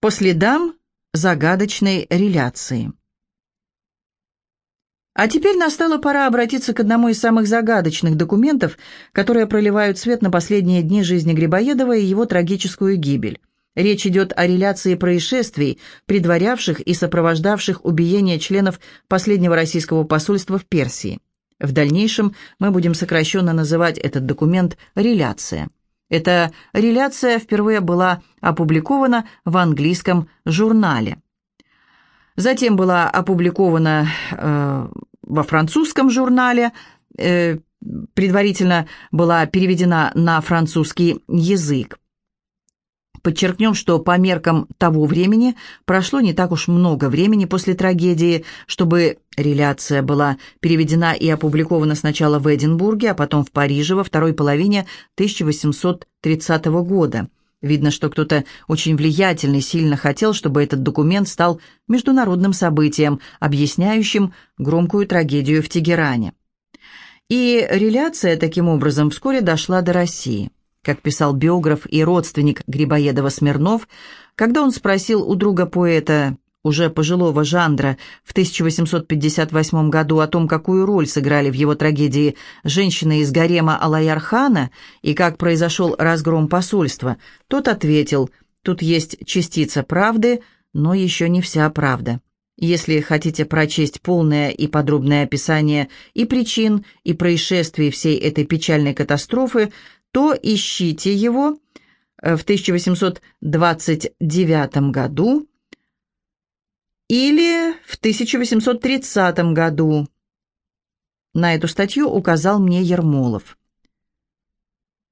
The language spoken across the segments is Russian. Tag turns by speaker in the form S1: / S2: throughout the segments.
S1: По следам загадочной реляции. А теперь настала пора обратиться к одному из самых загадочных документов, которые проливают свет на последние дни жизни Грибоедова и его трагическую гибель. Речь идет о реляции происшествий, предварявших и сопровождавших убиение членов последнего российского посольства в Персии. В дальнейшем мы будем сокращенно называть этот документ «реляция». Эта реляция впервые была опубликована в английском журнале. Затем была опубликована э, во французском журнале, э, предварительно была переведена на французский язык. Подчеркнем, что по меркам того времени прошло не так уж много времени после трагедии, чтобы реляция была переведена и опубликована сначала в Эдинбурге, а потом в Париже во второй половине 1830 года. Видно, что кто-то очень влиятельный сильно хотел, чтобы этот документ стал международным событием, объясняющим громкую трагедию в Тегеране. И реляция таким образом вскоре дошла до России. Как писал биограф и родственник Грибоедова Смирнов, когда он спросил у друга поэта, уже пожилого Жандра, в 1858 году о том, какую роль сыграли в его трагедии женщины из гарема Алаярхана и как произошел разгром посольства, тот ответил, тут есть частица правды, но еще не вся правда. Если хотите прочесть полное и подробное описание и причин, и происшествий всей этой печальной катастрофы, то ищите его э, в 1829 году или в 1830 году. На эту статью указал мне Ермолов.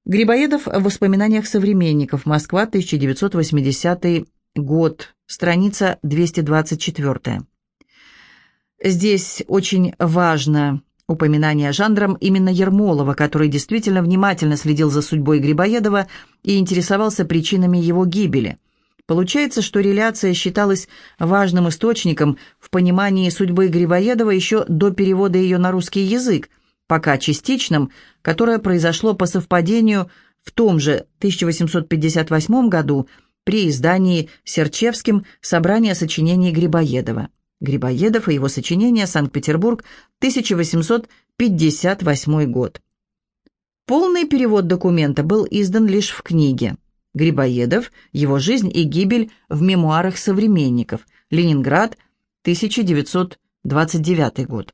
S1: Грибоедов в воспоминаниях современников. Москва, 1980 год. Страница 224. Здесь очень важно Упоминание жанром именно Ермолова, который действительно внимательно следил за судьбой Грибоедова и интересовался причинами его гибели. Получается, что реляция считалась важным источником в понимании судьбы Грибоедова еще до перевода ее на русский язык, пока частичным, которое произошло по совпадению в том же 1858 году при издании Серчевским собрания сочинений Грибоедова. Грибоедов и его сочинения «Санкт-Петербург, 1858 год». Полный перевод документа был издан лишь в книге. Грибоедов, его жизнь и гибель в мемуарах современников. Ленинград, 1929 год.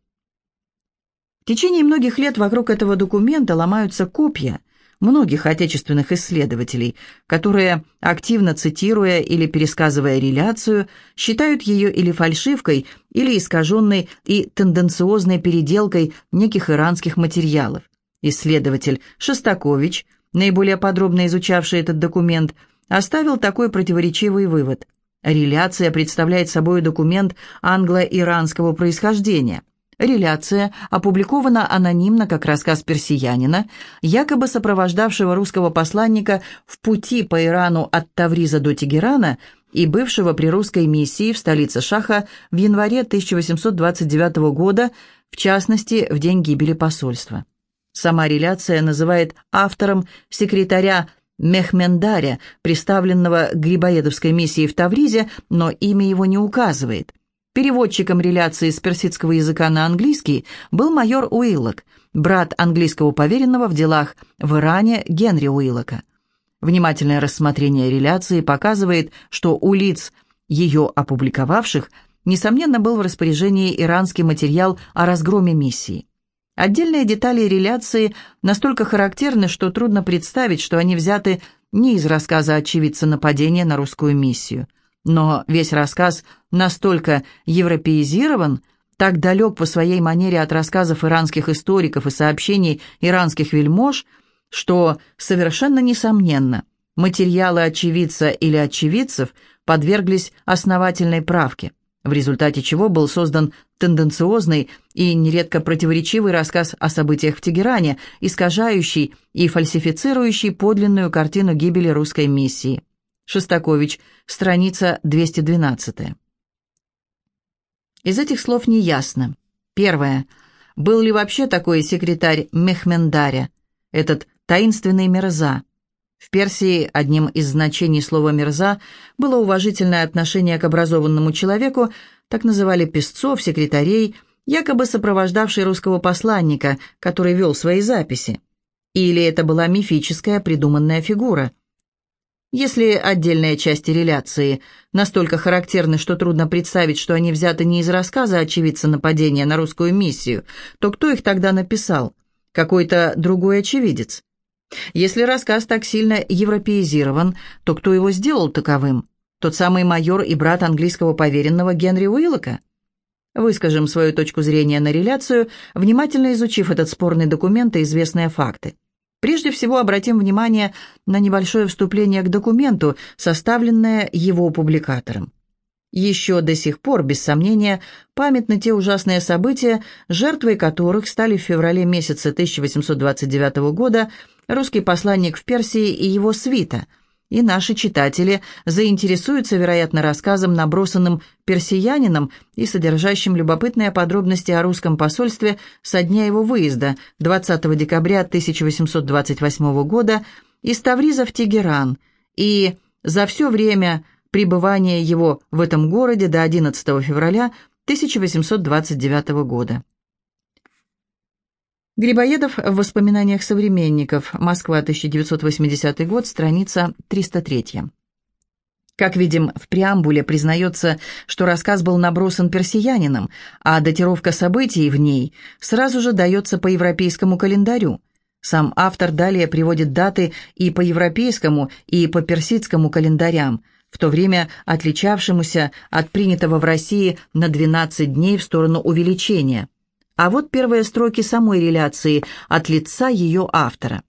S1: В течение многих лет вокруг этого документа ломаются копья – многих отечественных исследователей, которые, активно цитируя или пересказывая реляцию, считают ее или фальшивкой, или искаженной и тенденциозной переделкой неких иранских материалов. Исследователь Шостакович, наиболее подробно изучавший этот документ, оставил такой противоречивый вывод. Реляция представляет собой документ англо-иранского происхождения – Реляция опубликована анонимно как рассказ персиянина, якобы сопровождавшего русского посланника в пути по Ирану от Тавриза до Тегерана и бывшего при русской миссии в столице Шаха в январе 1829 года, в частности, в день гибели посольства. Сама реляция называет автором секретаря Мехмендаря, представленного Грибоедовской миссией в Тавризе, но имя его не указывает – Переводчиком реляции с персидского языка на английский был майор Уиллок, брат английского поверенного в делах в Иране Генри Уиллока. Внимательное рассмотрение реляции показывает, что у лиц, ее опубликовавших, несомненно, был в распоряжении иранский материал о разгроме миссии. Отдельные детали реляции настолько характерны, что трудно представить, что они взяты не из рассказа очевидца нападения на русскую миссию – но весь рассказ настолько европеизирован, так далек по своей манере от рассказов иранских историков и сообщений иранских вельмож, что совершенно несомненно, материалы очевидца или очевидцев подверглись основательной правке, в результате чего был создан тенденциозный и нередко противоречивый рассказ о событиях в Тегеране, искажающий и фальсифицирующий подлинную картину гибели русской миссии. Шостакович, страница 212. Из этих слов неясно. Первое. Был ли вообще такой секретарь Мехмендаря, этот таинственный Мирза? В Персии одним из значений слова «мерза» было уважительное отношение к образованному человеку, так называли песцов, секретарей, якобы сопровождавший русского посланника, который вел свои записи. Или это была мифическая придуманная фигура. Если отдельные части реляции настолько характерны, что трудно представить, что они взяты не из рассказа очевидца нападения на русскую миссию, то кто их тогда написал? Какой-то другой очевидец? Если рассказ так сильно европеизирован, то кто его сделал таковым? Тот самый майор и брат английского поверенного Генри Уиллока? Выскажем свою точку зрения на реляцию, внимательно изучив этот спорный документ и известные факты. Прежде всего обратим внимание на небольшое вступление к документу, составленное его публикатором. Еще до сих пор, без сомнения, памятны те ужасные события, жертвой которых стали в феврале месяца 1829 года русский посланник в Персии и его свита, и наши читатели заинтересуются, вероятно, рассказом, набросанным персиянином и содержащим любопытные подробности о русском посольстве со дня его выезда 20 декабря 1828 года из Тавриза в Тегеран и за все время пребывания его в этом городе до 11 февраля 1829 года. Грибоедов в воспоминаниях современников. Москва, 1980 год, страница 303. Как видим, в преамбуле признается, что рассказ был набросан персиянином, а датировка событий в ней сразу же дается по европейскому календарю. Сам автор далее приводит даты и по европейскому, и по персидскому календарям, в то время отличавшемуся от принятого в России на 12 дней в сторону увеличения. А вот первые строки самой реляции от лица ее автора.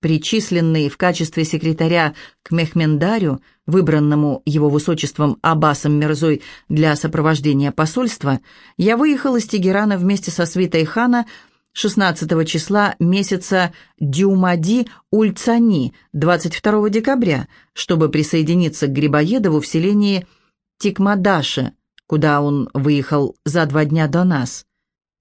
S1: Причисленный в качестве секретаря к Мехмендарю, выбранному его высочеством Аббасом Мирзой для сопровождения посольства, я выехал из Тегерана вместе со свитой хана 16 числа месяца Дюмади Ульцани 22 декабря, чтобы присоединиться к Грибоедову в селении Тикмадаше, куда он выехал за два дня до нас.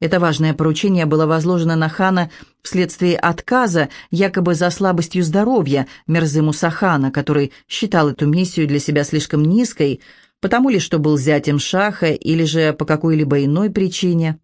S1: Это важное поручение было возложено на хана вследствие отказа, якобы за слабостью здоровья Мерзы Мусахана, который считал эту миссию для себя слишком низкой, потому ли что был зятем шаха или же по какой-либо иной причине.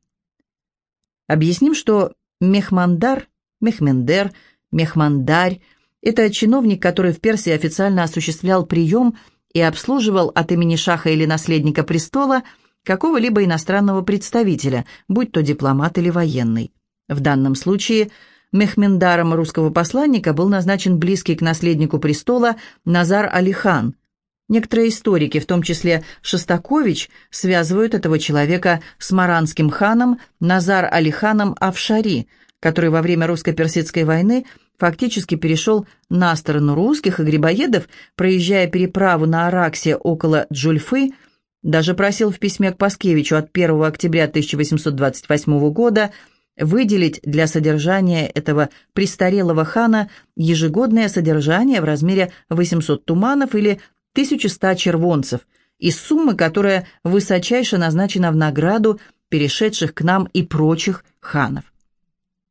S1: Объясним, что Мехмандар, Мехмендер, Мехмандарь – это чиновник, который в Персии официально осуществлял прием и обслуживал от имени шаха или наследника престола – какого-либо иностранного представителя, будь то дипломат или военный. В данном случае Мехмендаром русского посланника был назначен близкий к наследнику престола Назар Алихан. Некоторые историки, в том числе Шостакович, связывают этого человека с маранским ханом Назар Алиханом Авшари, который во время русско-персидской войны фактически перешел на сторону русских и грибоедов, проезжая переправу на Араксе около Джульфы – даже просил в письме к Паскевичу от 1 октября 1828 года выделить для содержания этого престарелого хана ежегодное содержание в размере 800 туманов или 1100 червонцев, из суммы, которая высочайше назначена в награду перешедших к нам и прочих ханов.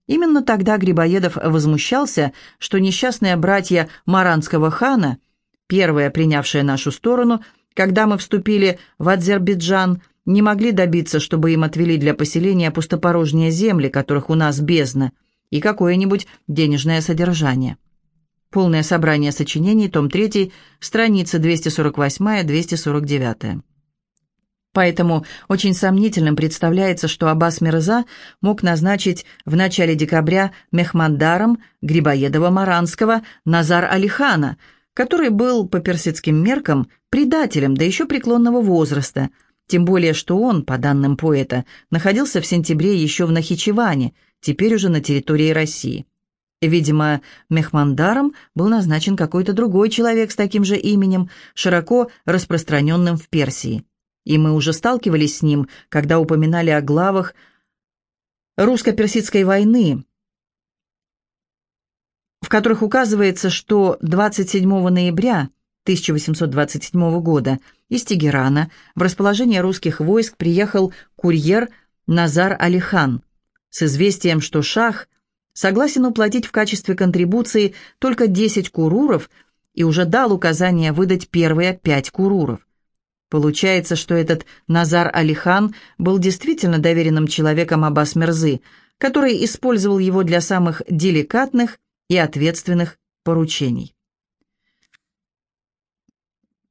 S1: Именно тогда Грибоедов возмущался, что несчастные братья Маранского хана, первые принявшие нашу сторону, когда мы вступили в Азербайджан, не могли добиться, чтобы им отвели для поселения пустопорожние земли, которых у нас бездна, и какое-нибудь денежное содержание. Полное собрание сочинений, том 3, страницы 248-249. Поэтому очень сомнительным представляется, что Аббас Мирза мог назначить в начале декабря Мехмандаром Грибоедова-Маранского Назар Алихана – который был по персидским меркам предателем, да еще преклонного возраста, тем более что он, по данным поэта, находился в сентябре еще в Нахичеване, теперь уже на территории России. Видимо, Мехмандаром был назначен какой-то другой человек с таким же именем, широко распространенным в Персии. И мы уже сталкивались с ним, когда упоминали о главах русско-персидской войны, в которых указывается, что 27 ноября 1827 года из Тегерана в расположение русских войск приехал курьер Назар Алихан с известием, что шах согласен уплатить в качестве контрибуции только 10 куруров и уже дал указание выдать первые 5 куруров. Получается, что этот Назар Алихан был действительно доверенным человеком Аббас Мерзы, который использовал его для самых деликатных и ответственных поручений.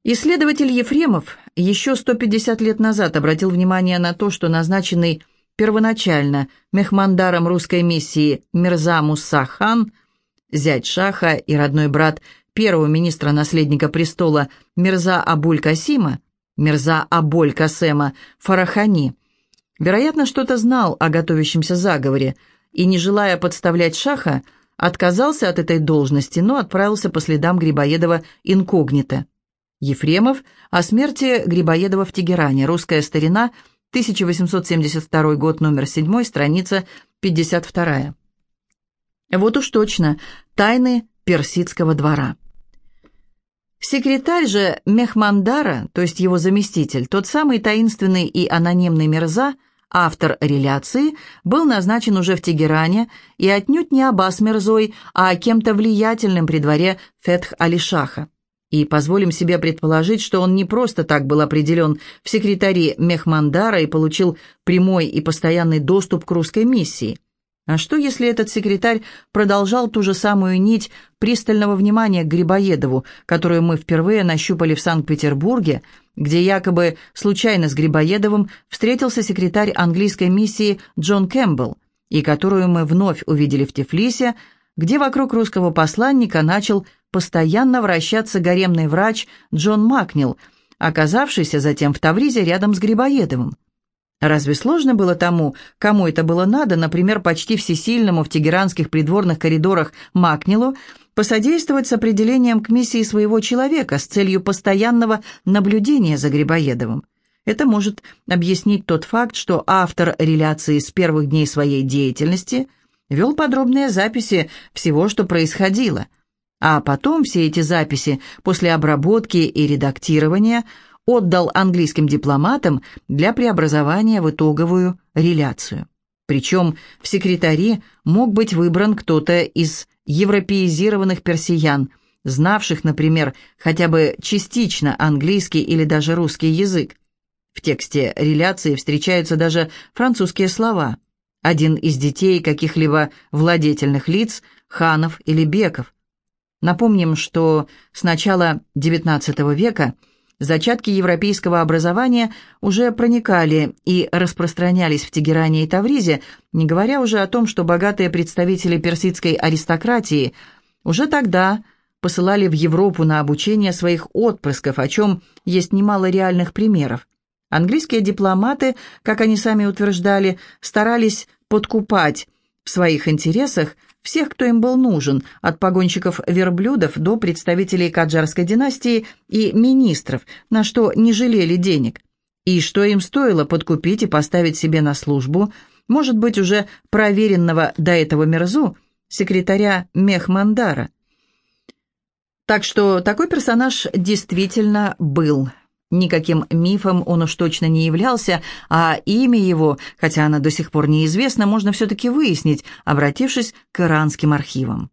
S1: Исследователь Ефремов еще 150 лет назад обратил внимание на то, что назначенный первоначально мехмандаром русской миссии Мирза Муса хан, зять Шаха и родной брат первого министра-наследника престола Мирза Абуль Касима, Мирза Аболь Касема Фарахани, вероятно, что-то знал о готовящемся заговоре и, не желая подставлять Шаха, отказался от этой должности, но отправился по следам Грибоедова инкогнито. Ефремов о смерти Грибоедова в Тегеране. Русская старина, 1872 год, номер 7, страница 52. Вот уж точно, тайны персидского двора. Секретарь же Мехмандара, то есть его заместитель, тот самый таинственный и анонимный Мирза, автор реляции, был назначен уже в Тегеране и отнюдь не Аббас Мирзой, а кем-то влиятельным при дворе Фетх-Алишаха. И позволим себе предположить, что он не просто так был определен в секретари Мехмандара и получил прямой и постоянный доступ к русской миссии. А что, если этот секретарь продолжал ту же самую нить пристального внимания к Грибоедову, которую мы впервые нащупали в Санкт-Петербурге, где якобы случайно с Грибоедовым встретился секретарь английской миссии Джон Кэмпбелл, и которую мы вновь увидели в Тифлисе, где вокруг русского посланника начал постоянно вращаться гаремный врач Джон Макнил, оказавшийся затем в Тавризе рядом с Грибоедовым. Разве сложно было тому, кому это было надо, например, почти всесильному в тегеранских придворных коридорах Макнилу, посодействовать с определением к миссии своего человека с целью постоянного наблюдения за Грибоедовым? Это может объяснить тот факт, что автор реляции с первых дней своей деятельности вел подробные записи всего, что происходило, а потом все эти записи после обработки и редактирования – отдал английским дипломатам для преобразования в итоговую реляцию. Причем в секретари мог быть выбран кто-то из европеизированных персиян, знавших, например, хотя бы частично английский или даже русский язык. В тексте реляции встречаются даже французские слова. Один из детей каких-либо владетельных лиц, ханов или беков. Напомним, что с начала XIX века – Зачатки европейского образования уже проникали и распространялись в Тегеране и Тавризе, не говоря уже о том, что богатые представители персидской аристократии уже тогда посылали в Европу на обучение своих отпрысков, о чем есть немало реальных примеров. Английские дипломаты, как они сами утверждали, старались подкупать в своих интересах всех, кто им был нужен, от погонщиков верблюдов до представителей каджарской династии и министров, на что не жалели денег. И что им стоило подкупить и поставить себе на службу, может быть, уже проверенного до этого Мерзу, секретаря Мехмандара. Так что такой персонаж действительно был – Никаким мифом он уж точно не являлся, а имя его, хотя оно до сих пор неизвестно, можно все-таки выяснить, обратившись к иранским архивам.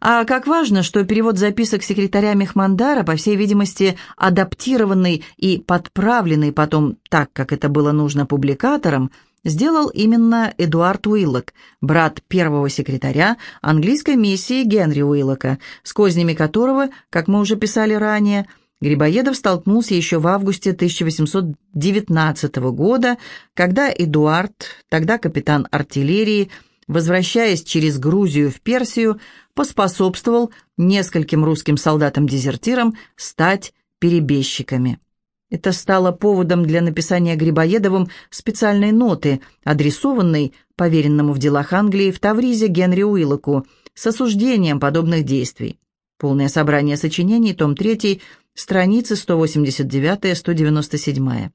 S1: А как важно, что перевод записок секретаря Мехмандара, по всей видимости, адаптированный и подправленный потом так, как это было нужно публикаторам, сделал именно Эдуард Уиллок, брат первого секретаря английской миссии Генри Уиллока, с кознями которого, как мы уже писали ранее, Грибоедов столкнулся еще в августе 1819 года, когда Эдуард, тогда капитан артиллерии, возвращаясь через Грузию в Персию, поспособствовал нескольким русским солдатам-дезертирам стать перебежчиками. Это стало поводом для написания Грибоедовым специальной ноты, адресованной поверенному в делах Англии в Тавризе Генри Уиллоку с осуждением подобных действий. Полное собрание сочинений, том 3, страницы 189-197.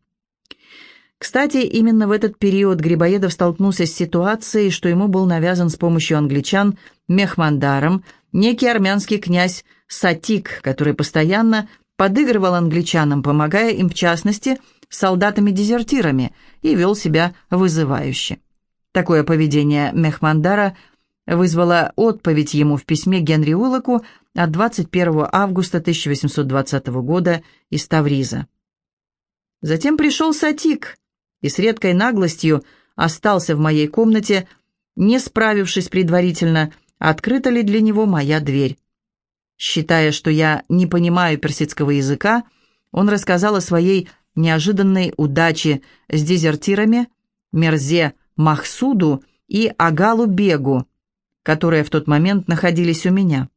S1: Кстати, именно в этот период Грибоедов столкнулся с ситуацией, что ему был навязан с помощью англичан Мехмандаром некий армянский князь Сатик, который постоянно подыгрывал англичанам, помогая им, в частности, солдатами-дезертирами, и вел себя вызывающе. Такое поведение Мехмандара вызвала отповедь ему в письме Генри Уиллоку от 21 августа 1820 года из Тавриза. Затем пришел Сатик и с редкой наглостью остался в моей комнате, не справившись предварительно, открыта ли для него моя дверь. Считая, что я не понимаю персидского языка, он рассказал о своей неожиданной удаче с дезертирами Мерзе Махсуду и Агалу Бегу, которые в тот момент находились у меня.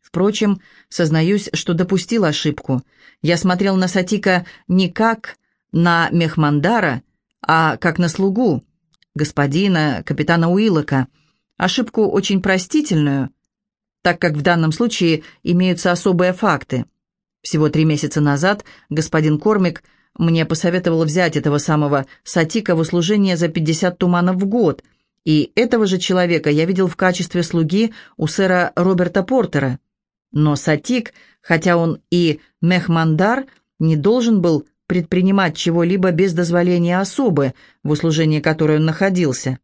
S1: Впрочем, сознаюсь, что допустил ошибку. Я смотрел на Сатика не как на Мехмандара, а как на слугу, господина, капитана Уиллока. Ошибку очень простительную, так как в данном случае имеются особые факты. Всего три месяца назад господин Кормик мне посоветовал взять этого самого Сатика в услужение за 50 туманов в год, и этого же человека я видел в качестве слуги у сэра Роберта Портера. Но Сатик, хотя он и Мехмандар, не должен был предпринимать чего-либо без дозволения особы, в услужении которой он находился.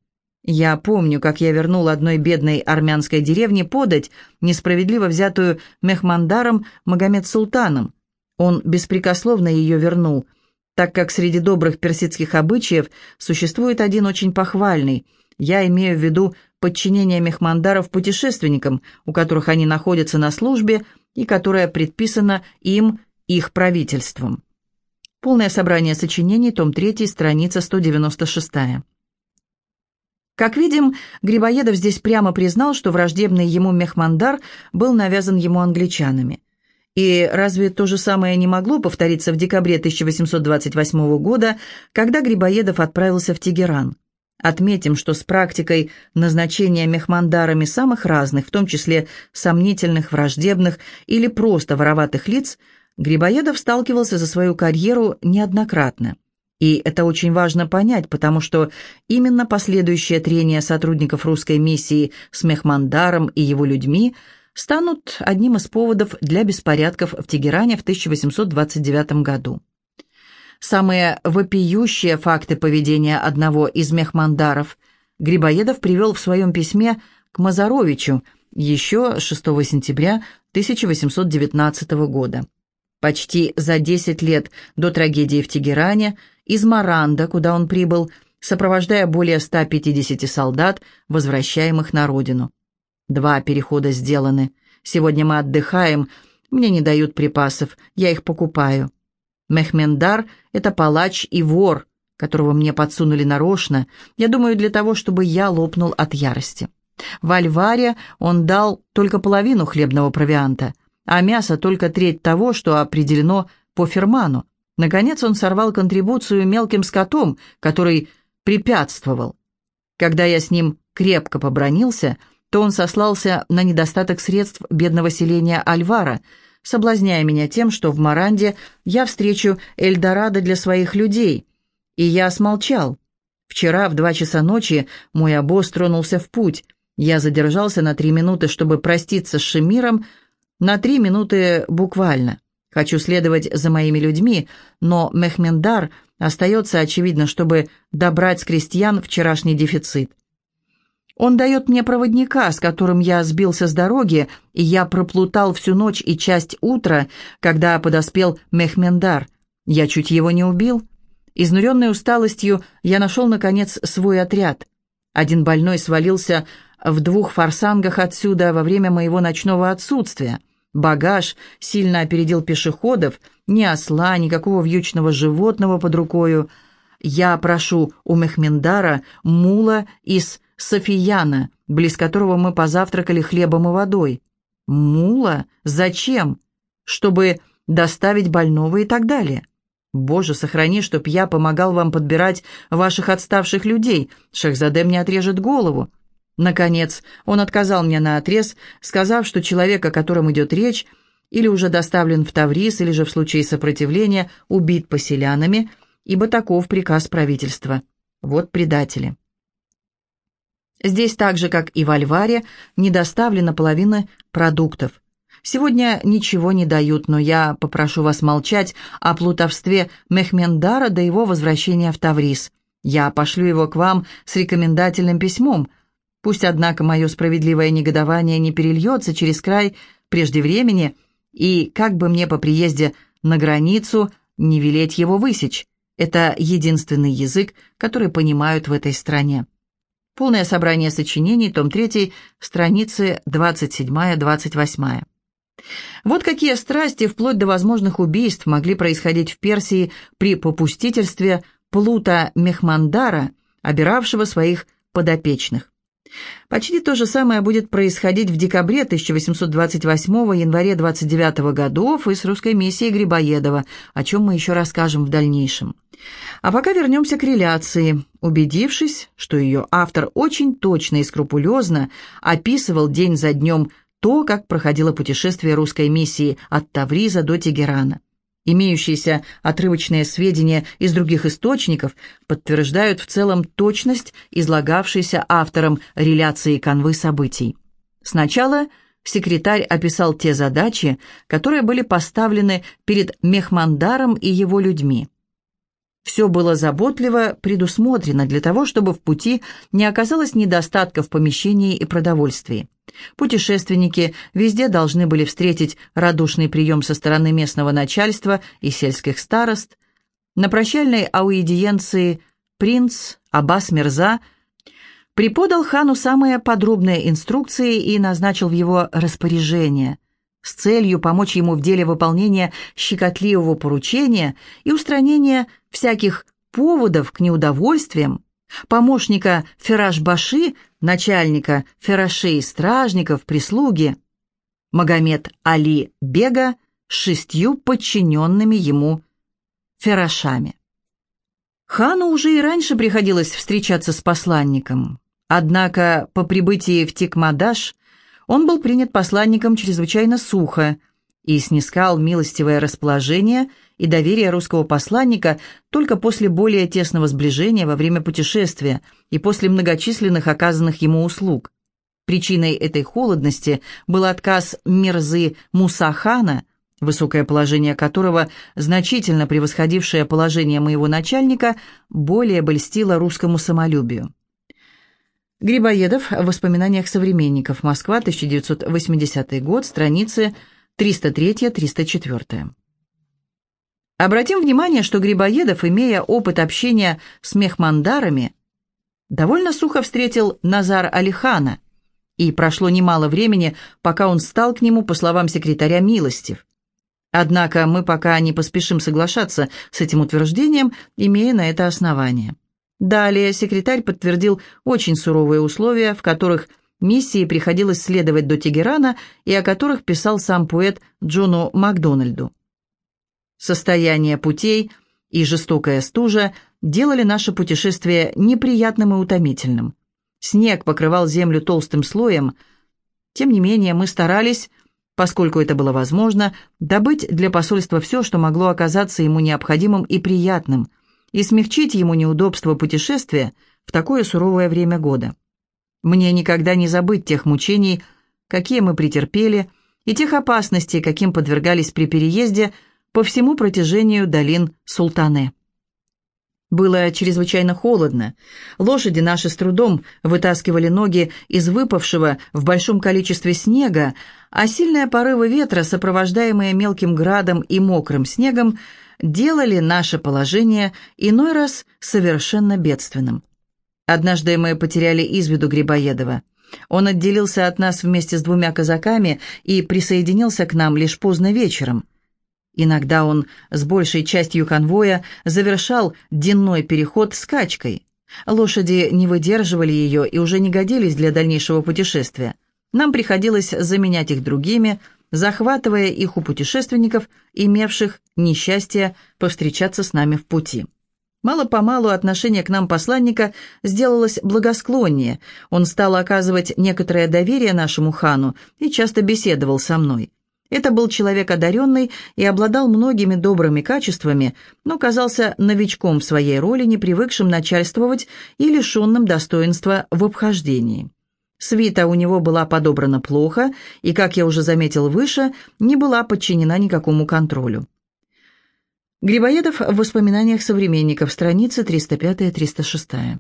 S1: Я помню, как я вернул одной бедной армянской деревне подать, несправедливо взятую Мехмандаром Магомед Султаном. Он беспрекословно ее вернул, так как среди добрых персидских обычаев существует один очень похвальный. Я имею в виду подчинение Мехмандаров путешественникам, у которых они находятся на службе и которое предписано им их правительством. Полное собрание сочинений, том 3, страница 196. Как видим, Грибоедов здесь прямо признал, что враждебный ему Мехмандар был навязан ему англичанами. И разве то же самое не могло повториться в декабре 1828 года, когда Грибоедов отправился в Тегеран? Отметим, что с практикой назначения мехмандарами самых разных, в том числе сомнительных, враждебных или просто вороватых лиц, Грибоедов сталкивался за свою карьеру неоднократно. И это очень важно понять, потому что именно последующее трение сотрудников русской миссии с Мехмандаром и его людьми станут одним из поводов для беспорядков в Тегеране в 1829 году. Самые вопиющие факты поведения одного из мехмандаров Грибоедов привел в своем письме к Мазаровичу еще 6 сентября 1819 года. Почти за 10 лет до трагедии в Тегеране из Маранда, куда он прибыл, сопровождая более 150 солдат, возвращаемых на родину. Два перехода сделаны. Сегодня мы отдыхаем, мне не дают припасов, я их покупаю. Мехмендар — это палач и вор, которого мне подсунули нарочно, я думаю, для того, чтобы я лопнул от ярости. В Альваре он дал только половину хлебного провианта, а мясо только треть того, что определено по ферману. Наконец он сорвал контрибуцию мелким скотом, который препятствовал. Когда я с ним крепко побронился, то он сослался на недостаток средств бедного селения Альвара — соблазняя меня тем, что в Маранде я встречу Эльдорадо для своих людей. И я смолчал. Вчера в два часа ночи мой обоз тронулся в путь. Я задержался на три минуты, чтобы проститься с Шемиром, на три минуты буквально. Хочу следовать за моими людьми, но Мехмендар остается, очевидно, чтобы добрать с крестьян вчерашний дефицит. Он дает мне проводника, с которым я сбился с дороги, и я проплутал всю ночь и часть утра, когда подоспел Мехмендар. Я чуть его не убил. Изнуренный усталостью, я нашел, наконец, свой отряд. Один больной свалился в двух форсангах отсюда во время моего ночного отсутствия. Багаж сильно опередил пешеходов, ни осла, никакого вьючного животного под рукою. Я прошу у Мехмендара мула из Софияна, близ которого мы позавтракали хлебом и водой. Мула? Зачем? Чтобы доставить больного и так далее. Боже, сохрани, чтоб я помогал вам подбирать ваших отставших людей. Шахзаде мне отрежет голову. Наконец, он отказал мне на отрез, сказав, что человек, о котором идет речь, или уже доставлен в Таврис, или же в случае сопротивления убит поселянами, ибо таков приказ правительства. Вот предатели. Здесь так же, как и в Альваре, не доставлена половина продуктов. Сегодня ничего не дают, но я попрошу вас молчать о плутовстве Мехмендара до его возвращения в Таврис. Я пошлю его к вам с рекомендательным письмом. Пусть, однако, мое справедливое негодование не перельется через край прежде времени, и как бы мне по приезде на границу не велеть его высечь. Это единственный язык, который понимают в этой стране. Полное собрание сочинений, том 3, страницы 27-28. Вот какие страсти, вплоть до возможных убийств, могли происходить в Персии при попустительстве Плута Мехмандара, обиравшего своих подопечных. Почти то же самое будет происходить в декабре 1828 январе 29 годов и с русской миссией Грибоедова, о чем мы еще расскажем в дальнейшем. А пока вернемся к реляции. Убедившись, что ее автор очень точно и скрупулезно описывал день за днем то, как проходило путешествие русской миссии от Тавриза до Тегерана. Имеющиеся отрывочные сведения из других источников подтверждают в целом точность излагавшейся автором реляции канвы событий. Сначала секретарь описал те задачи, которые были поставлены перед Мехмандаром и его людьми. Все было заботливо предусмотрено для того, чтобы в пути не оказалось недостатка в помещении и продовольствии. Путешественники везде должны были встретить радушный прием со стороны местного начальства и сельских старост. На прощальной аудиенции принц Аббас Мирза преподал хану самые подробные инструкции и назначил в его распоряжение с целью помочь ему в деле выполнения щекотливого поручения и устранения всяких поводов к неудовольствиям, помощника Фераш-Баши, начальника Ферашей стражников, прислуги, Магомед Али Бега с шестью подчиненными ему Ферашами. Хану уже и раньше приходилось встречаться с посланником, однако по прибытии в Тикмадаш он был принят посланником чрезвычайно сухо и снискал милостивое расположение и доверие русского посланника только после более тесного сближения во время путешествия и после многочисленных оказанных ему услуг. Причиной этой холодности был отказ Мирзы Мусахана, высокое положение которого, значительно превосходившее положение моего начальника, более больстило русскому самолюбию. Грибоедов в воспоминаниях современников. Москва, 1980 год, страницы 303-304. Обратим внимание, что Грибоедов, имея опыт общения с мехмандарами, довольно сухо встретил Назар Алихана, и прошло немало времени, пока он стал к нему, по словам секретаря, милостив. Однако мы пока не поспешим соглашаться с этим утверждением, имея на это основание. Далее секретарь подтвердил очень суровые условия, в которых миссии приходилось следовать до Тегерана и о которых писал сам поэт Джону Макдональду. Состояние путей и жестокая стужа делали наше путешествие неприятным и утомительным. Снег покрывал землю толстым слоем. Тем не менее, мы старались, поскольку это было возможно, добыть для посольства все, что могло оказаться ему необходимым и приятным – и смягчить ему неудобство путешествия в такое суровое время года. Мне никогда не забыть тех мучений, какие мы претерпели, и тех опасностей, каким подвергались при переезде по всему протяжению долин Султане. Было чрезвычайно холодно. Лошади наши с трудом вытаскивали ноги из выпавшего в большом количестве снега, а сильные порывы ветра, сопровождаемые мелким градом и мокрым снегом, делали наше положение иной раз совершенно бедственным. Однажды мы потеряли из виду Грибоедова. Он отделился от нас вместе с двумя казаками и присоединился к нам лишь поздно вечером. Иногда он с большей частью конвоя завершал денной переход скачкой. Лошади не выдерживали ее и уже не годились для дальнейшего путешествия. Нам приходилось заменять их другими – захватывая их у путешественников, имевших несчастье повстречаться с нами в пути. Мало-помалу отношение к нам посланника сделалось благосклоннее. Он стал оказывать некоторое доверие нашему хану и часто беседовал со мной. Это был человек одаренный и обладал многими добрыми качествами, но казался новичком в своей роли, не привыкшим начальствовать и лишенным достоинства в обхождении. Свита у него была подобрана плохо и, как я уже заметил выше, не была подчинена никакому контролю. Грибоедов в воспоминаниях современников, страницы 305-306.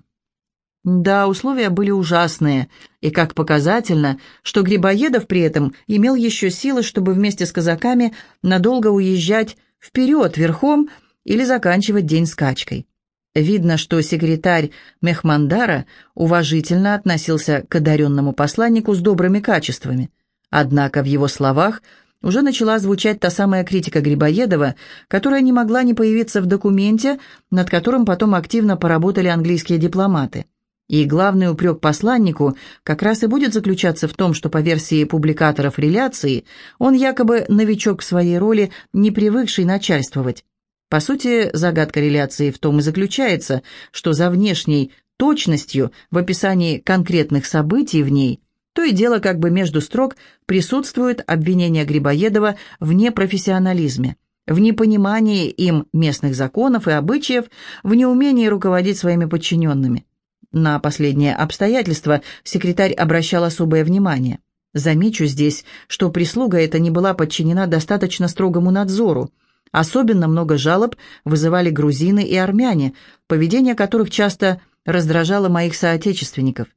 S1: Да, условия были ужасные, и как показательно, что Грибоедов при этом имел еще силы, чтобы вместе с казаками надолго уезжать вперед верхом или заканчивать день скачкой. Видно, что секретарь Мехмандара уважительно относился к одаренному посланнику с добрыми качествами. Однако в его словах уже начала звучать та самая критика Грибоедова, которая не могла не появиться в документе, над которым потом активно поработали английские дипломаты. И главный упрек посланнику как раз и будет заключаться в том, что по версии публикаторов реляции он якобы новичок в своей роли, не привыкший начальствовать. По сути, загадка реляции в том и заключается, что за внешней точностью в описании конкретных событий в ней то и дело как бы между строк присутствует обвинение Грибоедова в непрофессионализме, в непонимании им местных законов и обычаев, в неумении руководить своими подчиненными. На последнее обстоятельство секретарь обращал особое внимание. Замечу здесь, что прислуга эта не была подчинена достаточно строгому надзору. Особенно много жалоб вызывали грузины и армяне, поведение которых часто раздражало моих соотечественников.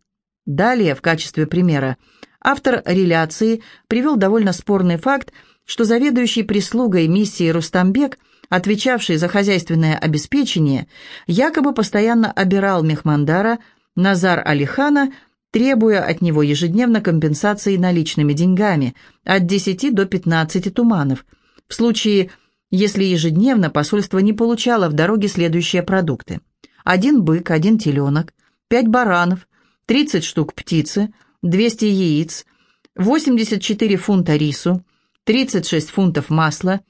S1: Далее, в качестве примера, автор реляции привел довольно спорный факт, что заведующий прислугой миссии Рустамбек – отвечавший за хозяйственное обеспечение, якобы постоянно обирал Мехмандара Назар Алихана, требуя от него ежедневно компенсации наличными деньгами от 10 до 15 туманов, в случае, если ежедневно посольство не получало в дороге следующие продукты. Один бык, один теленок, пять баранов, 30 штук птицы, 200 яиц, 84 фунта рису, 36 фунтов масла –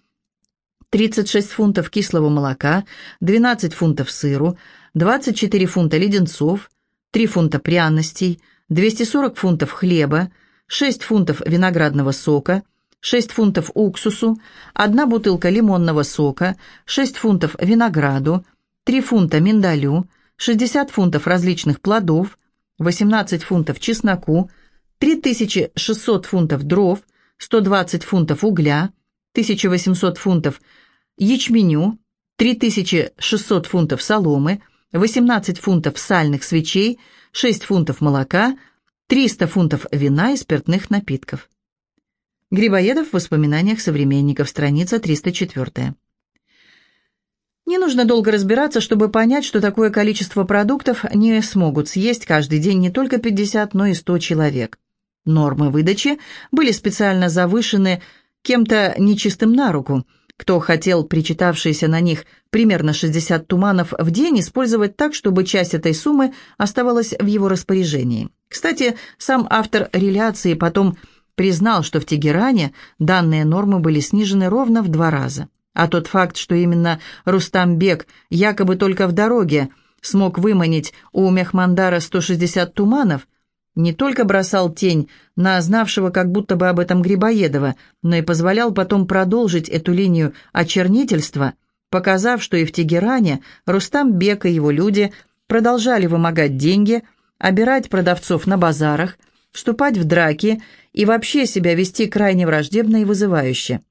S1: 36 фунтов кислого молока, 12 фунтов сыру, 24 фунта леденцов, 3 фунта пряностей, 240 фунтов хлеба, 6 фунтов виноградного сока, 6 фунтов уксусу, 1 бутылка лимонного сока, 6 фунтов винограду, 3 фунта миндалю, 60 фунтов различных плодов, 18 фунтов чесноку, 3600 фунтов дров, 120 фунтов угля, 1800 фунтов ячменю, 3600 фунтов соломы, 18 фунтов сальных свечей, 6 фунтов молока, 300 фунтов вина и спиртных напитков. Грибоедов в воспоминаниях современников, страница 304. Не нужно долго разбираться, чтобы понять, что такое количество продуктов не смогут съесть каждый день не только 50, но и 100 человек. Нормы выдачи были специально завышены кем-то нечистым на руку, кто хотел причитавшиеся на них примерно 60 туманов в день использовать так, чтобы часть этой суммы оставалась в его распоряжении. Кстати, сам автор реляции потом признал, что в Тегеране данные нормы были снижены ровно в два раза. А тот факт, что именно Рустамбек якобы только в дороге смог выманить у Мехмандара 160 туманов – не только бросал тень на знавшего как будто бы об этом Грибоедова, но и позволял потом продолжить эту линию очернительства, показав, что и в Тегеране Рустам Бек и его люди продолжали вымогать деньги, обирать продавцов на базарах, вступать в драки и вообще себя вести крайне враждебно и вызывающе.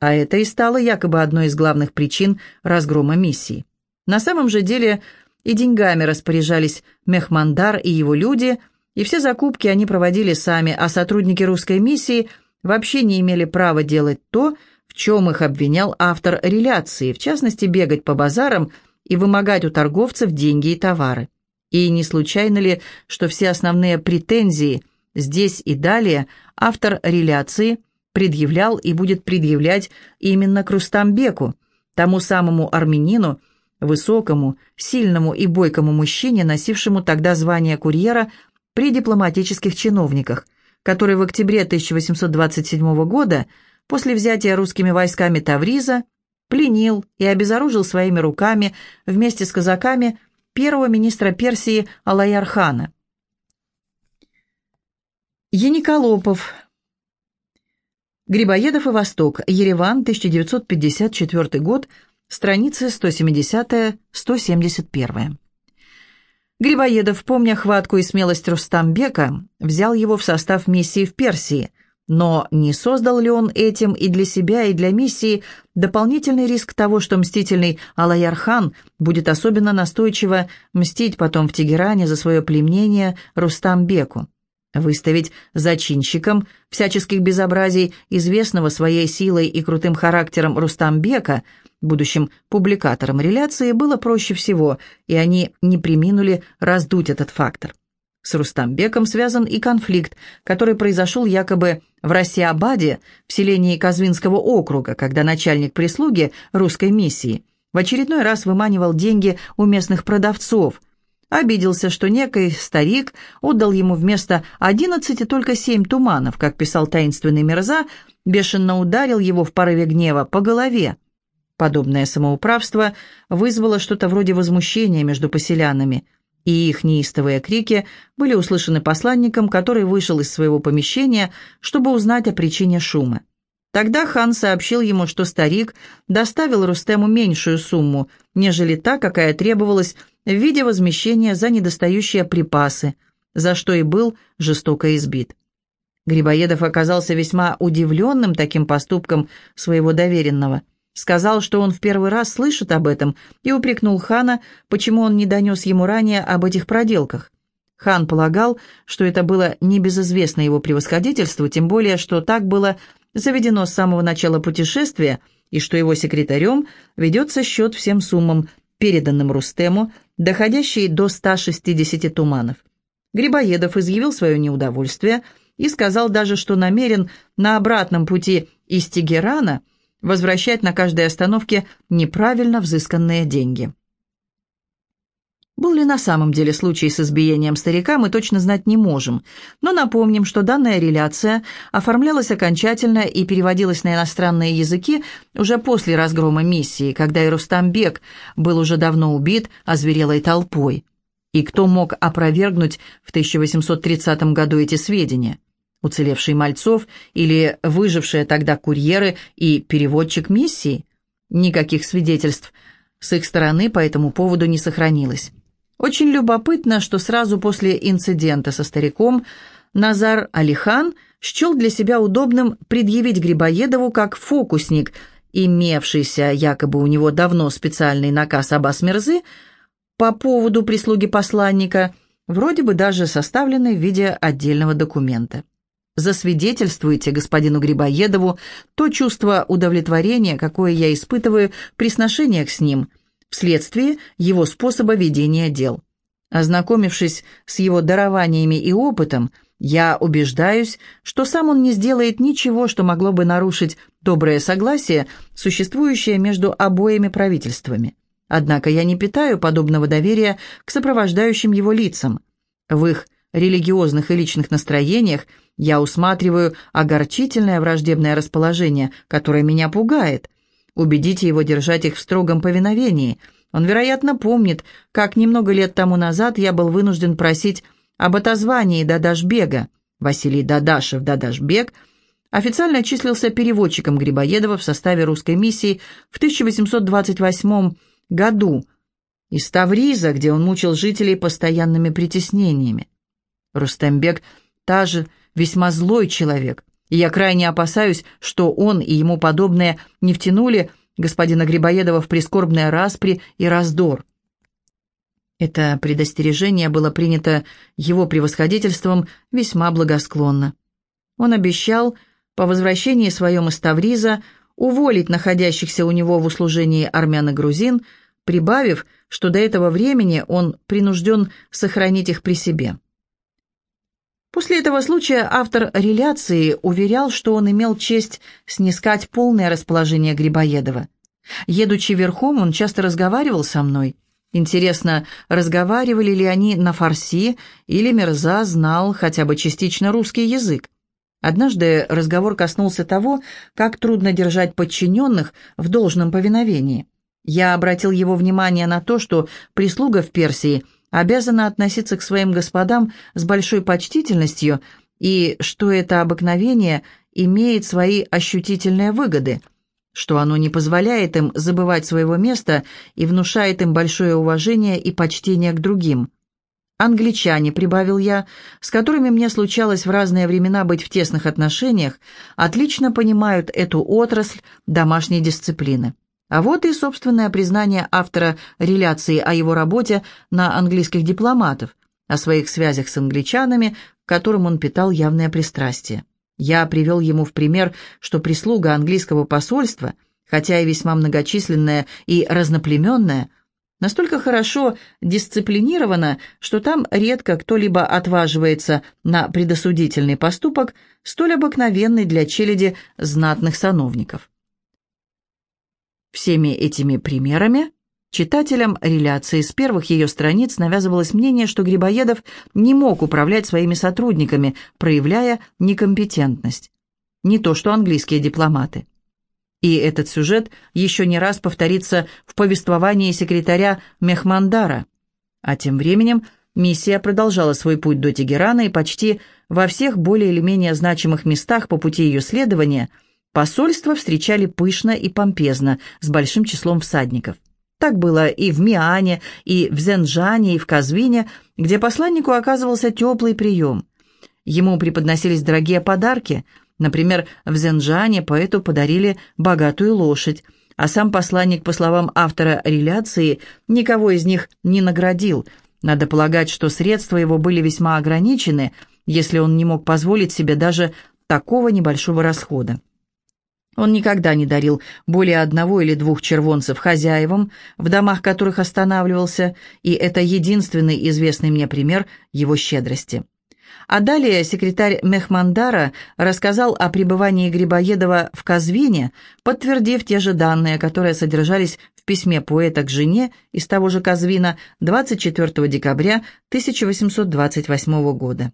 S1: А это и стало якобы одной из главных причин разгрома миссии. На самом же деле и деньгами распоряжались Мехмандар и его люди – и все закупки они проводили сами, а сотрудники русской миссии вообще не имели права делать то, в чем их обвинял автор реляции, в частности, бегать по базарам и вымогать у торговцев деньги и товары. И не случайно ли, что все основные претензии здесь и далее автор реляции предъявлял и будет предъявлять именно к Рустамбеку, тому самому армянину, высокому, сильному и бойкому мужчине, носившему тогда звание курьера при дипломатических чиновниках, который в октябре 1827 года, после взятия русскими войсками Тавриза, пленил и обезоружил своими руками вместе с казаками первого министра Персии Алаяр-хана. Ениколопов. Грибоедов и Восток. Ереван, 1954 год. Страницы 170-171. Грибоедов, помня хватку и смелость Рустамбека, взял его в состав миссии в Персии, Но не создал ли он этим и для себя, и для миссии дополнительный риск того, что мстительный Алаяр-хан будет особенно настойчиво мстить потом в Тегеране за свое племнение Рустам-беку? Выставить зачинщиком всяческих безобразий известного своей силой и крутым характером Рустамбека, будущим публикатором реляции, было проще всего, и они не приминули раздуть этот фактор. С Рустамбеком связан и конфликт, который произошел якобы в Россиабаде, в селении Казвинского округа, когда начальник прислуги русской миссии в очередной раз выманивал деньги у местных продавцов, обиделся, что некий старик отдал ему вместо одиннадцати только семь туманов, как писал таинственный Мирза, бешено ударил его в порыве гнева по голове. Подобное самоуправство вызвало что-то вроде возмущения между поселянами – и их неистовые крики были услышаны посланником, который вышел из своего помещения, чтобы узнать о причине шума. Тогда хан сообщил ему, что старик доставил Рустему меньшую сумму, нежели та, какая требовалась в виде возмещения за недостающие припасы, за что и был жестоко избит. Грибоедов оказался весьма удивленным таким поступком своего доверенного – Сказал, что он в первый раз слышит об этом, и упрекнул хана, почему он не донес ему ранее об этих проделках. Хан полагал, что это было небезызвестно его превосходительству, тем более, что так было заведено с самого начала путешествия, и что его секретарем ведется счет всем суммам, переданным Рустему, доходящий до 160 туманов. Грибоедов изъявил свое неудовольствие и сказал даже, что намерен на обратном пути из Тегерана – возвращать на каждой остановке неправильно взысканные деньги. Был ли на самом деле случай с избиением старика, мы точно знать не можем, но напомним, что данная реляция оформлялась окончательно и переводилась на иностранные языки уже после разгрома миссии, когда Ирустамбек был уже давно убит озверелой толпой. И кто мог опровергнуть в 1830 году эти сведения? уцелевший Мальцов или выжившие тогда курьеры и переводчик миссии? Никаких свидетельств с их стороны по этому поводу не сохранилось. Очень любопытно, что сразу после инцидента со стариком Назар Алихан счел для себя удобным предъявить Грибоедову как фокусник, имевшийся якобы у него давно специальный наказ Аббас Мерзы по поводу прислуги посланника, вроде бы даже составленный в виде отдельного документа. Засвидетельствуйте господину Грибоедову то чувство удовлетворения, какое я испытываю при сношениях с ним, вследствие его способа ведения дел. Ознакомившись с его дарованиями и опытом, я убеждаюсь, что сам он не сделает ничего, что могло бы нарушить доброе согласие, существующее между обоими правительствами. Однако я не питаю подобного доверия к сопровождающим его лицам. В их религиозных и личных настроениях я усматриваю огорчительное враждебное расположение, которое меня пугает. Убедите его держать их в строгом повиновении. Он, вероятно, помнит, как немного лет тому назад я был вынужден просить об отозвании Дадашбега. Василий Дадашев Дадашбег официально числился переводчиком Грибоедова в составе русской миссии в 1828 году из Тавриза, где он мучил жителей постоянными притеснениями. Рустембек – та же весьма злой человек, и я крайне опасаюсь, что он и ему подобные не втянули господина Грибоедова в прискорбные распри и раздор. Это предостережение было принято его превосходительством весьма благосклонно. Он обещал по возвращении своем из Тавриза уволить находящихся у него в услужении армян и грузин, прибавив, что до этого времени он принужден сохранить их при себе. После этого случая автор реляции уверял, что он имел честь снискать полное расположение Грибоедова. Едучи верхом, он часто разговаривал со мной. Интересно, разговаривали ли они на фарси, или Мерза знал хотя бы частично русский язык. Однажды разговор коснулся того, как трудно держать подчиненных в должном повиновении. Я обратил его внимание на то, что прислуга в Персии – обязана относиться к своим господам с большой почтительностью и что это обыкновение имеет свои ощутительные выгоды, что оно не позволяет им забывать своего места и внушает им большое уважение и почтение к другим. Англичане, прибавил я, с которыми мне случалось в разные времена быть в тесных отношениях, отлично понимают эту отрасль домашней дисциплины. А вот и собственное признание автора реляции о его работе на английских дипломатов, о своих связях с англичанами, к которым он питал явное пристрастие. Я привел ему в пример, что прислуга английского посольства, хотя и весьма многочисленная и разноплеменная, настолько хорошо дисциплинирована, что там редко кто-либо отваживается на предосудительный поступок, столь обыкновенный для челяди знатных сановников. Всеми этими примерами читателям реляции с первых ее страниц навязывалось мнение, что Грибоедов не мог управлять своими сотрудниками, проявляя некомпетентность. Не то что английские дипломаты. И этот сюжет еще не раз повторится в повествовании секретаря Мехмандара. А тем временем миссия продолжала свой путь до Тегерана и почти во всех более или менее значимых местах по пути ее следования – Посольство встречали пышно и помпезно, с большим числом всадников. Так было и в Миане, и в Зенджане, и в Казвине, где посланнику оказывался теплый прием. Ему преподносились дорогие подарки. Например, в Зенджане поэту подарили богатую лошадь, а сам посланник, по словам автора реляции, никого из них не наградил. Надо полагать, что средства его были весьма ограничены, если он не мог позволить себе даже такого небольшого расхода. Он никогда не дарил более одного или двух червонцев хозяевам, в домах которых останавливался, и это единственный известный мне пример его щедрости. А далее секретарь Мехмандара рассказал о пребывании Грибоедова в Казвине, подтвердив те же данные, которые содержались в письме поэта к жене из того же Казвина 24 декабря 1828 года.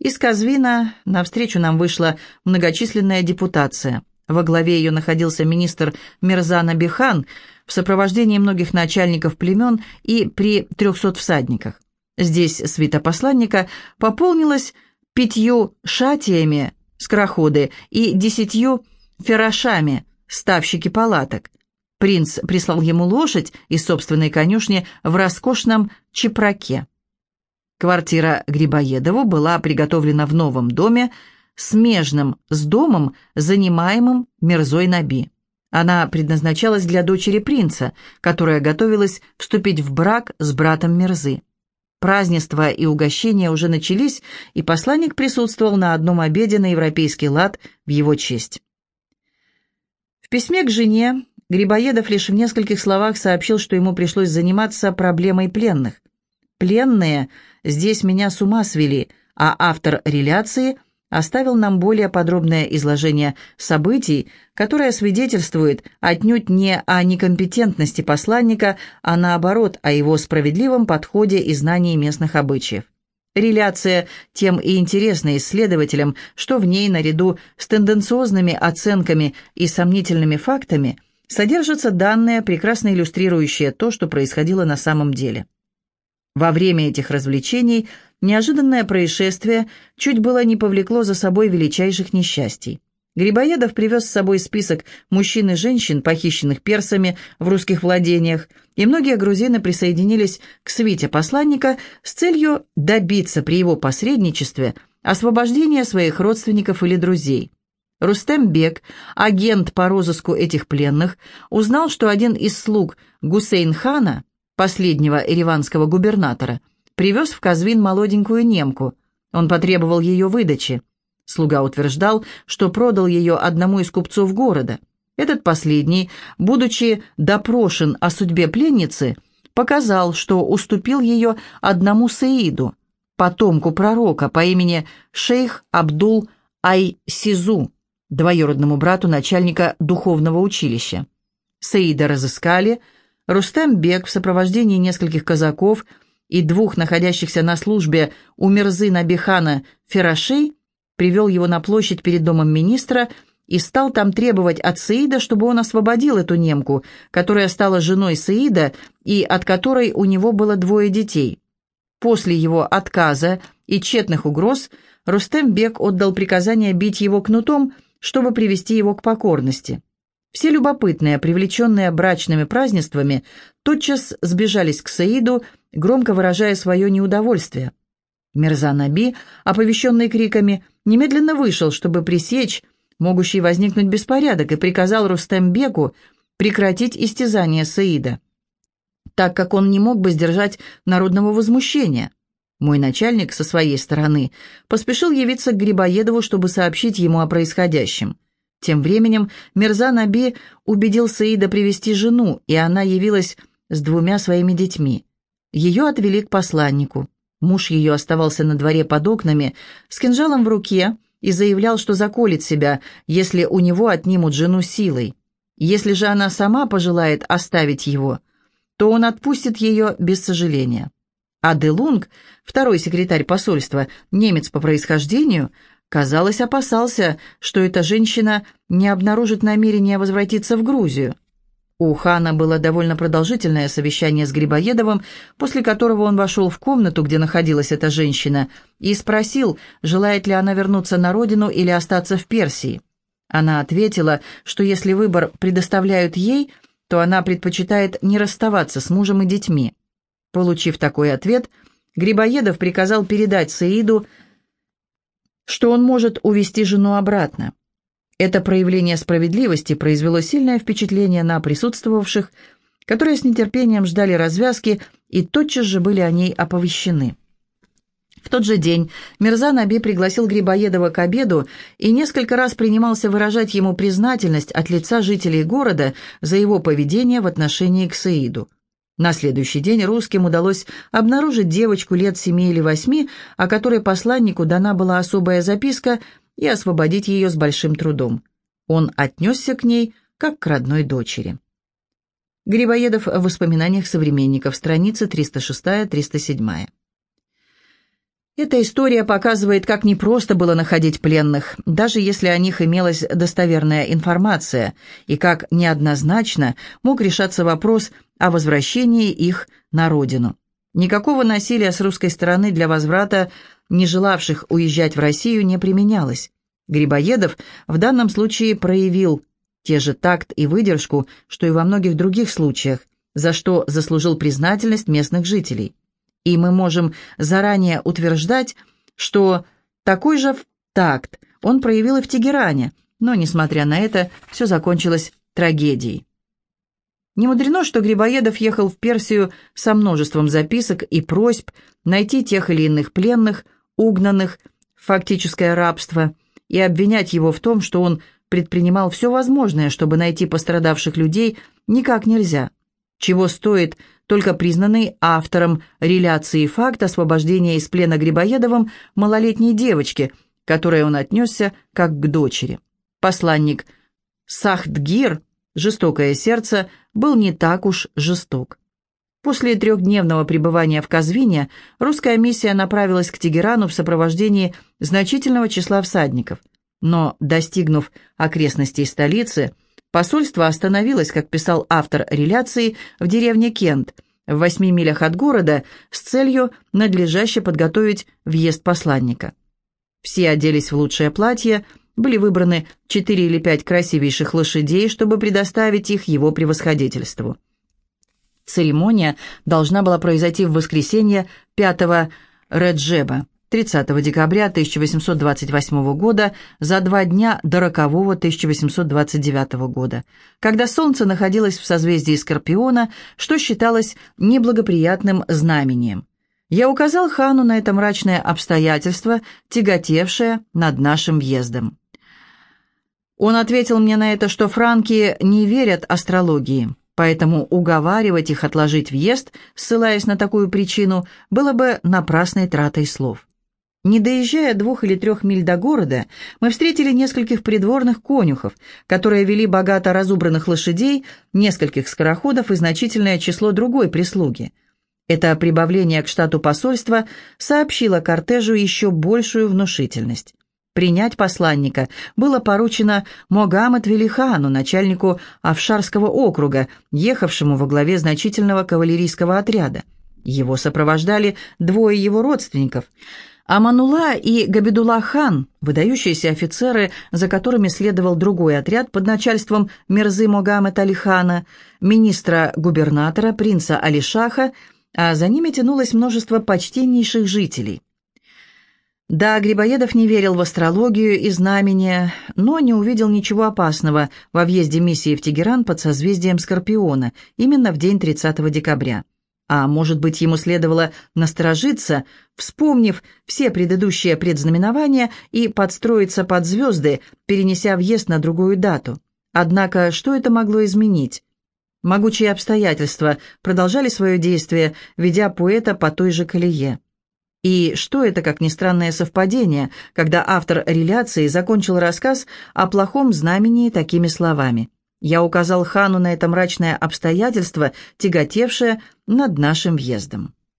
S1: Из Казвина навстречу нам вышла многочисленная депутация – во главе ее находился министр Мирзана Бихан в сопровождении многих начальников племен и при трехсот всадниках. Здесь свита посланника пополнилась пятью шатиями, скороходы, и десятью ферашами, ставщики палаток. Принц прислал ему лошадь из собственной конюшни в роскошном чепраке. Квартира Грибоедову была приготовлена в новом доме, смежным с домом, занимаемым Мирзой Наби. Она предназначалась для дочери принца, которая готовилась вступить в брак с братом Мирзы. Празднества и угощения уже начались, и посланник присутствовал на одном обеде на европейский лад в его честь. В письме к жене Грибоедов лишь в нескольких словах сообщил, что ему пришлось заниматься проблемой пленных. «Пленные здесь меня с ума свели», а автор реляции – оставил нам более подробное изложение событий, которое свидетельствует отнюдь не о некомпетентности посланника, а наоборот о его справедливом подходе и знании местных обычаев. Реляция тем и интересна исследователям, что в ней, наряду с тенденциозными оценками и сомнительными фактами, содержатся данные, прекрасно иллюстрирующие то, что происходило на самом деле. Во время этих развлечений – Неожиданное происшествие чуть было не повлекло за собой величайших несчастий. Грибоедов привез с собой список мужчин и женщин, похищенных персами в русских владениях, и многие грузины присоединились к свите посланника с целью добиться при его посредничестве освобождения своих родственников или друзей. Рустем Бек, агент по розыску этих пленных, узнал, что один из слуг Гусейн-хана, последнего ириванского губернатора, привез в Казвин молоденькую немку. Он потребовал ее выдачи. Слуга утверждал, что продал ее одному из купцов города. Этот последний, будучи допрошен о судьбе пленницы, показал, что уступил ее одному Саиду, потомку пророка по имени шейх Абдул Ай-Сизу, двоюродному брату начальника духовного училища. Саида разыскали, Рустем Бек в сопровождении нескольких казаков – и двух находящихся на службе у Мирзы Набихана Ферашей, привел его на площадь перед домом министра и стал там требовать от Саида, чтобы он освободил эту немку, которая стала женой Саида и от которой у него было двое детей. После его отказа и тщетных угроз Рустем Бек отдал приказание бить его кнутом, чтобы привести его к покорности. Все любопытные, привлеченные брачными празднествами, тотчас сбежались к Саиду громко выражая свое неудовольствие. Мирза Наби, оповещенный криками, немедленно вышел, чтобы пресечь могущий возникнуть беспорядок, и приказал Рустембеку прекратить истязание Саида, так как он не мог бы сдержать народного возмущения. Мой начальник, со своей стороны, поспешил явиться к Грибоедову, чтобы сообщить ему о происходящем. Тем временем Мирза Наби убедил Саида привести жену, и она явилась с двумя своими детьми. Ее отвели к посланнику. Муж ее оставался на дворе под окнами, с кинжалом в руке, и заявлял, что заколет себя, если у него отнимут жену силой. Если же она сама пожелает оставить его, то он отпустит ее без сожаления. А Делунг, второй секретарь посольства, немец по происхождению, казалось, опасался, что эта женщина не обнаружит намерения возвратиться в Грузию. У хана было довольно продолжительное совещание с Грибоедовым, после которого он вошел в комнату, где находилась эта женщина, и спросил, желает ли она вернуться на родину или остаться в Персии. Она ответила, что если выбор предоставляют ей, то она предпочитает не расставаться с мужем и детьми. Получив такой ответ, Грибоедов приказал передать Саиду, что он может увести жену обратно. Это проявление справедливости произвело сильное впечатление на присутствовавших, которые с нетерпением ждали развязки и тотчас же были о ней оповещены. В тот же день Мирза Наби пригласил Грибоедова к обеду и несколько раз принимался выражать ему признательность от лица жителей города за его поведение в отношении к Саиду. На следующий день русским удалось обнаружить девочку лет семи или восьми, о которой посланнику дана была особая записка, и освободить ее с большим трудом. Он отнесся к ней, как к родной дочери. Грибоедов в воспоминаниях современников, страницы 306-307. Эта история показывает, как непросто было находить пленных, даже если о них имелась достоверная информация, и как неоднозначно мог решаться вопрос о возвращении их на родину. Никакого насилия с русской стороны для возврата не желавших уезжать в Россию не применялось. Грибоедов в данном случае проявил те же такт и выдержку, что и во многих других случаях, за что заслужил признательность местных жителей и мы можем заранее утверждать, что такой же такт он проявил и в Тегеране, но, несмотря на это, все закончилось трагедией. Не мудрено, что Грибоедов ехал в Персию со множеством записок и просьб найти тех или иных пленных, угнанных в фактическое рабство, и обвинять его в том, что он предпринимал все возможное, чтобы найти пострадавших людей, никак нельзя. Чего стоит только признанный автором реляции факт освобождения из плена Грибоедовым малолетней девочки, которой он отнесся как к дочери. Посланник Сахдгир, жестокое сердце, был не так уж жесток. После трехдневного пребывания в Казвине русская миссия направилась к Тегерану в сопровождении значительного числа всадников. Но, достигнув окрестностей столицы, Посольство остановилось, как писал автор реляции, в деревне Кент, в восьми милях от города, с целью надлежаще подготовить въезд посланника. Все оделись в лучшее платье, были выбраны четыре или пять красивейших лошадей, чтобы предоставить их его превосходительству. Церемония должна была произойти в воскресенье 5 Реджеба. 30 декабря 1828 года, за два дня до рокового 1829 года, когда Солнце находилось в созвездии Скорпиона, что считалось неблагоприятным знамением. Я указал хану на это мрачное обстоятельство, тяготевшее над нашим въездом. Он ответил мне на это, что франки не верят астрологии, поэтому уговаривать их отложить въезд, ссылаясь на такую причину, было бы напрасной тратой слов. Не доезжая двух или трех миль до города, мы встретили нескольких придворных конюхов, которые вели богато разубранных лошадей, нескольких скороходов и значительное число другой прислуги. Это прибавление к штату посольства сообщило кортежу еще большую внушительность. Принять посланника было поручено Могамед Велихану, начальнику Афшарского округа, ехавшему во главе значительного кавалерийского отряда. Его сопровождали двое его родственников – Аманула и Габидулла хан, выдающиеся офицеры, за которыми следовал другой отряд под начальством Мирзы Могамед Алихана, министра-губернатора, принца Алишаха а за ними тянулось множество почтеннейших жителей. Да, Грибоедов не верил в астрологию и знамения, но не увидел ничего опасного во въезде миссии в Тегеран под созвездием Скорпиона, именно в день 30 декабря. А может быть, ему следовало насторожиться, вспомнив все предыдущие предзнаменования и подстроиться под звезды, перенеся въезд на другую дату. Однако, что это могло изменить? Могучие обстоятельства продолжали свое действие, ведя поэта по той же колее. И что это, как ни странное совпадение, когда автор реляции закончил рассказ о плохом знамении такими словами. «Я указал хану на это мрачное обстоятельство, тяготевшее над нашим въездом».